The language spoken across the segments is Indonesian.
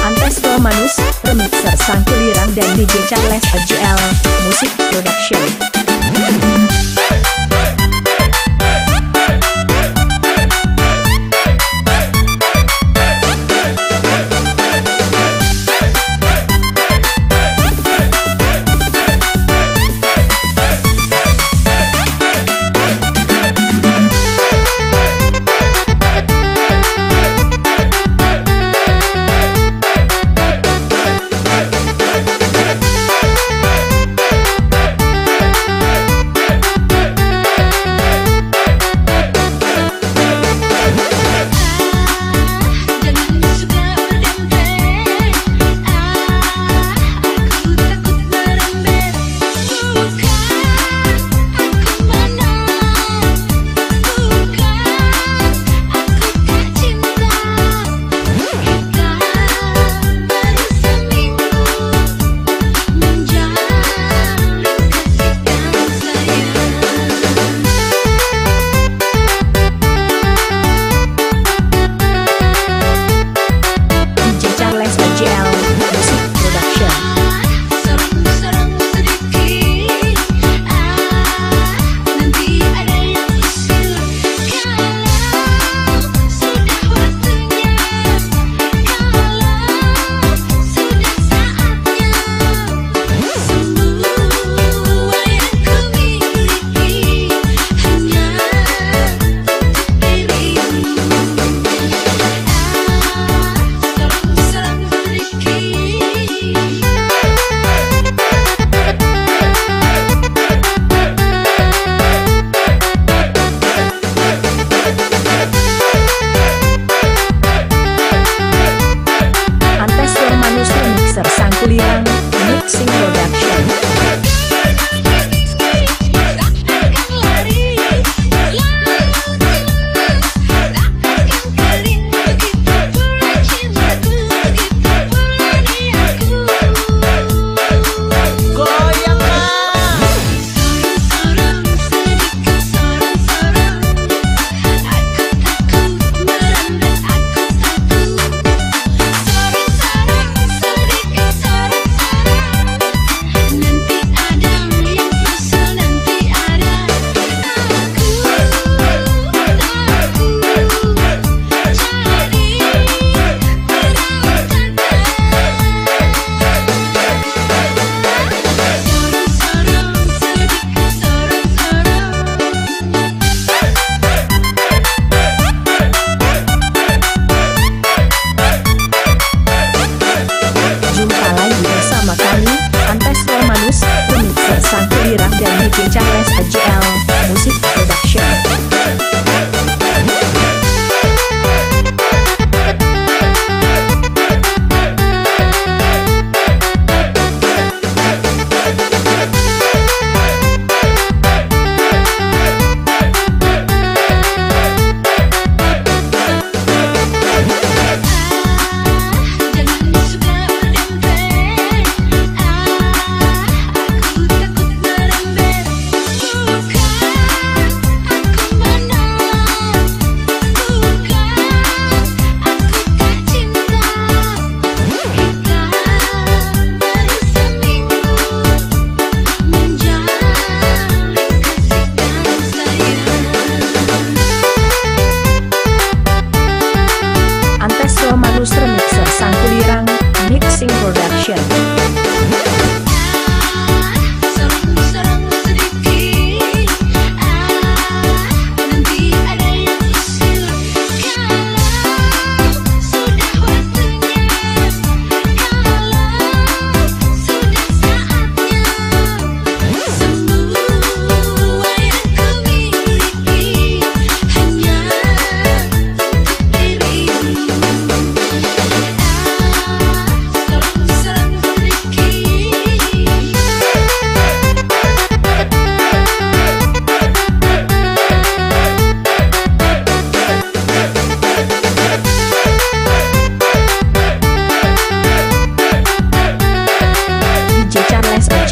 Antes Romanus, remixer Sangkulirang dan DJ Charles AJL, Musik Production.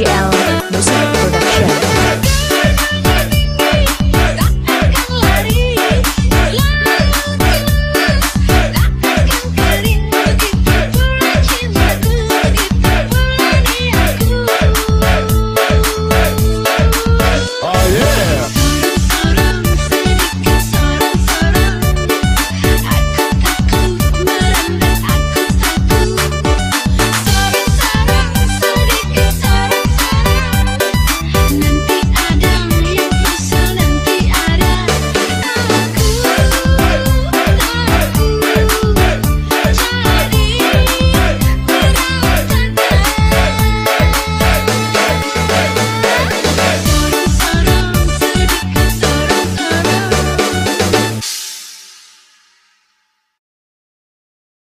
GL.